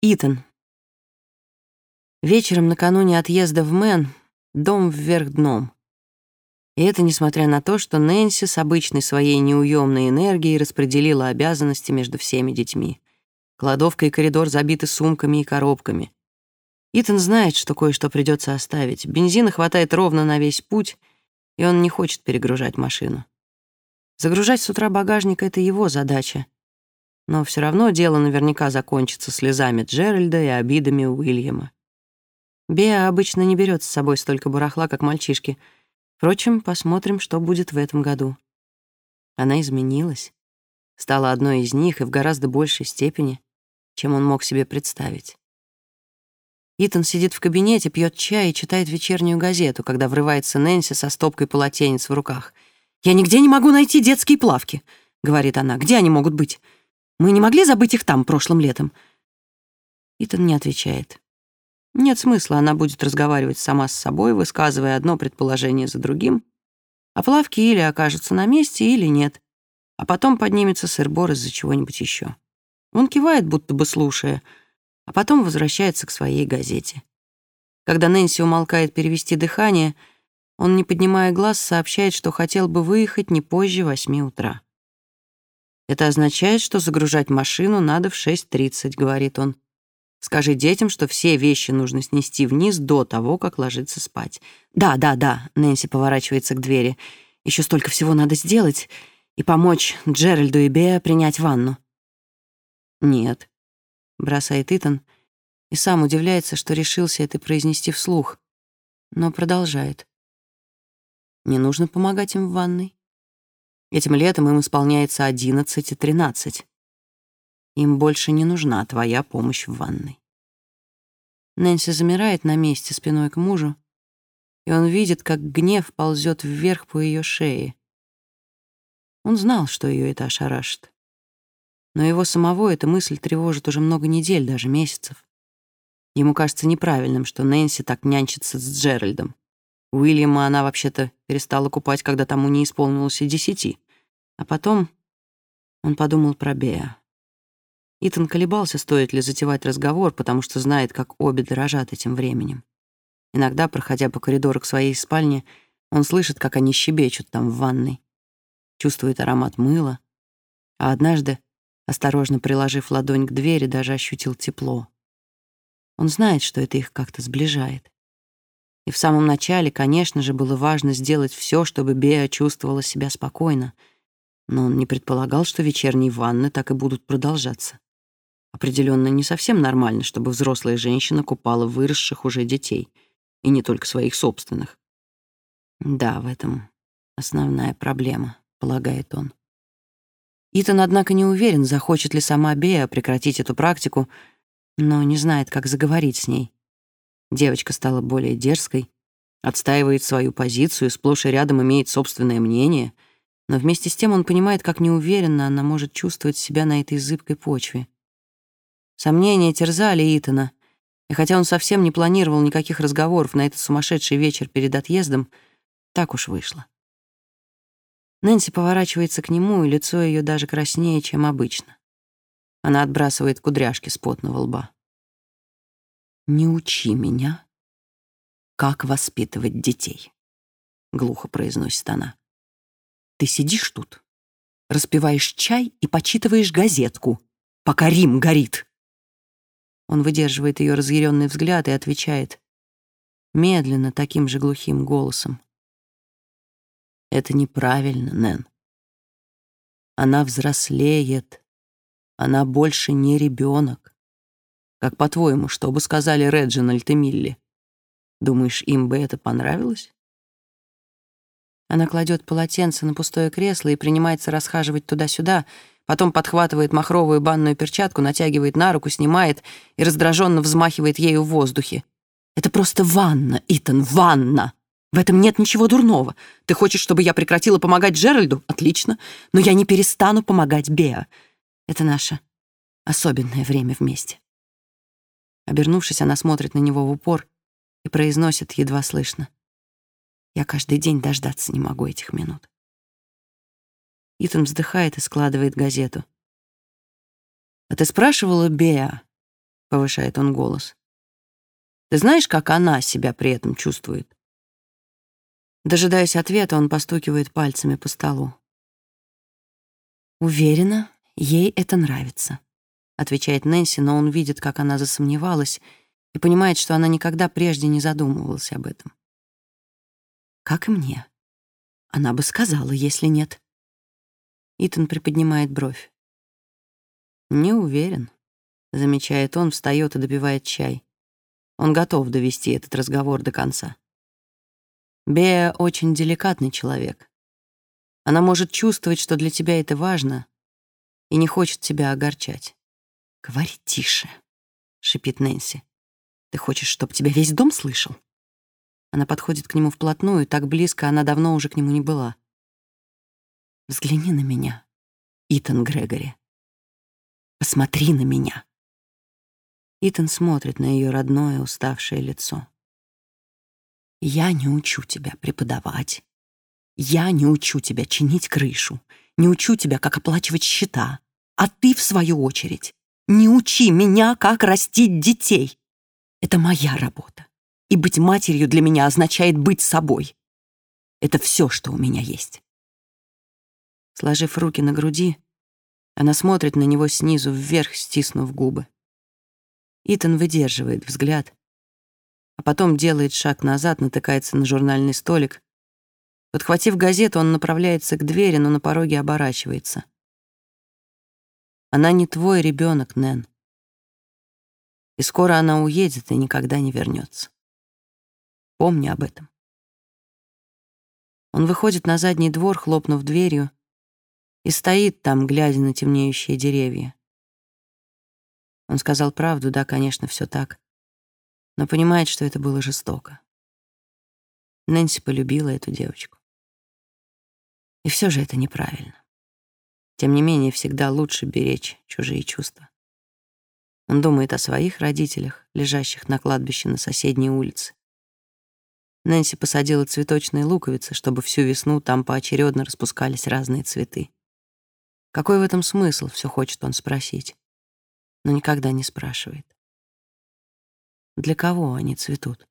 Итан. Вечером накануне отъезда в Мэн дом вверх дном. И это несмотря на то, что Нэнси с обычной своей неуемной энергией распределила обязанности между всеми детьми. Кладовка и коридор забиты сумками и коробками. Итан знает, что кое-что придется оставить. Бензина хватает ровно на весь путь, и он не хочет перегружать машину. Загружать с утра багажник — это его задача — но все равно дело наверняка закончится слезами Джеральда и обидами Уильяма. Беа обычно не берет с собой столько барахла, как мальчишки. Впрочем, посмотрим, что будет в этом году. Она изменилась, стала одной из них и в гораздо большей степени, чем он мог себе представить. Итан сидит в кабинете, пьет чай и читает вечернюю газету, когда врывается Нэнси со стопкой полотенец в руках. «Я нигде не могу найти детские плавки», — говорит она. «Где они могут быть? Мы не могли забыть их там прошлым летом?» Итан не отвечает. Нет смысла, она будет разговаривать сама с собой, высказывая одно предположение за другим, а плавки или окажутся на месте, или нет, а потом поднимется сыр-бор из-за чего-нибудь еще. Он кивает, будто бы слушая, а потом возвращается к своей газете. Когда Нэнси умолкает перевести дыхание, он, не поднимая глаз, сообщает, что хотел бы выехать не позже восьми утра. Это означает, что загружать машину надо в 6.30, говорит он. Скажи детям, что все вещи нужно снести вниз до того, как ложиться спать. Да, да, да, Нэнси поворачивается к двери. Еще столько всего надо сделать и помочь Джеральду и Беа принять ванну. Нет, бросает Итан и сам удивляется, что решился это произнести вслух, но продолжает. Не нужно помогать им в ванной. Этим летом им исполняется 11 и 13. Им больше не нужна твоя помощь в ванной. Нэнси замирает на месте спиной к мужу, и он видит, как гнев ползет вверх по ее шее. Он знал, что ее это ошарашит. Но его самого эта мысль тревожит уже много недель, даже месяцев. Ему кажется неправильным, что Нэнси так нянчится с Джеральдом. Уильяма она вообще-то перестала купать, когда тому не исполнилось и десяти. А потом он подумал про Беа. Итан колебался, стоит ли затевать разговор, потому что знает, как обе дорожат этим временем. Иногда, проходя по коридору к своей спальне, он слышит, как они щебечут там в ванной, чувствует аромат мыла, а однажды, осторожно приложив ладонь к двери, даже ощутил тепло. Он знает, что это их как-то сближает. И в самом начале, конечно же, было важно сделать все, чтобы Беа чувствовала себя спокойно — но он не предполагал, что вечерние ванны так и будут продолжаться. Определенно не совсем нормально, чтобы взрослая женщина купала выросших уже детей, и не только своих собственных. Да, в этом основная проблема, полагает он. Итан, однако, не уверен, захочет ли сама Бея прекратить эту практику, но не знает, как заговорить с ней. Девочка стала более дерзкой, отстаивает свою позицию, сплошь и рядом имеет собственное мнение — но вместе с тем он понимает, как неуверенно она может чувствовать себя на этой зыбкой почве. Сомнения терзали Итана, и хотя он совсем не планировал никаких разговоров на этот сумасшедший вечер перед отъездом, так уж вышло. Нэнси поворачивается к нему, и лицо ее даже краснее, чем обычно. Она отбрасывает кудряшки с потного лба. «Не учи меня, как воспитывать детей», — глухо произносит она. Ты сидишь тут, распиваешь чай и почитываешь газетку, пока Рим горит. Он выдерживает ее разъяренный взгляд и отвечает медленно, таким же глухим голосом. Это неправильно, Нэн. Она взрослеет. Она больше не ребенок. Как по-твоему, что бы сказали Реджинальд и Милли? Думаешь, им бы это понравилось? Она кладет полотенце на пустое кресло и принимается расхаживать туда-сюда, потом подхватывает махровую банную перчатку, натягивает на руку, снимает и раздраженно взмахивает ею в воздухе. «Это просто ванна, Итан, ванна! В этом нет ничего дурного. Ты хочешь, чтобы я прекратила помогать Джеральду? Отлично. Но я не перестану помогать Беа. Это наше особенное время вместе». Обернувшись, она смотрит на него в упор и произносит едва слышно. Я каждый день дождаться не могу этих минут. Итан вздыхает и складывает газету. «А ты спрашивала Беа, — повышает он голос. «Ты знаешь, как она себя при этом чувствует?» Дожидаясь ответа, он постукивает пальцами по столу. «Уверена, ей это нравится», — отвечает Нэнси, но он видит, как она засомневалась, и понимает, что она никогда прежде не задумывалась об этом. «Как и мне. Она бы сказала, если нет». Итан приподнимает бровь. «Не уверен», — замечает он, встает и добивает чай. Он готов довести этот разговор до конца. Беа очень деликатный человек. Она может чувствовать, что для тебя это важно, и не хочет тебя огорчать. «Говори тише», — шипит Нэнси. «Ты хочешь, чтобы тебя весь дом слышал?» Она подходит к нему вплотную, так близко она давно уже к нему не была. «Взгляни на меня, Итан Грегори. Посмотри на меня». Итан смотрит на ее родное, уставшее лицо. «Я не учу тебя преподавать. Я не учу тебя чинить крышу, не учу тебя, как оплачивать счета. А ты, в свою очередь, не учи меня, как растить детей. Это моя работа. И быть матерью для меня означает быть собой. Это все, что у меня есть». Сложив руки на груди, она смотрит на него снизу вверх, стиснув губы. Итан выдерживает взгляд, а потом делает шаг назад, натыкается на журнальный столик. Подхватив газету, он направляется к двери, но на пороге оборачивается. Она не твой ребенок, Нэн. И скоро она уедет и никогда не вернется. Помни об этом. Он выходит на задний двор, хлопнув дверью, и стоит там, глядя на темнеющие деревья. Он сказал правду, да, конечно, все так, но понимает, что это было жестоко. Нэнси полюбила эту девочку. И все же это неправильно. Тем не менее, всегда лучше беречь чужие чувства. Он думает о своих родителях, лежащих на кладбище на соседней улице. Нэнси посадила цветочные луковицы, чтобы всю весну там поочередно распускались разные цветы. Какой в этом смысл, все хочет он спросить, но никогда не спрашивает. Для кого они цветут?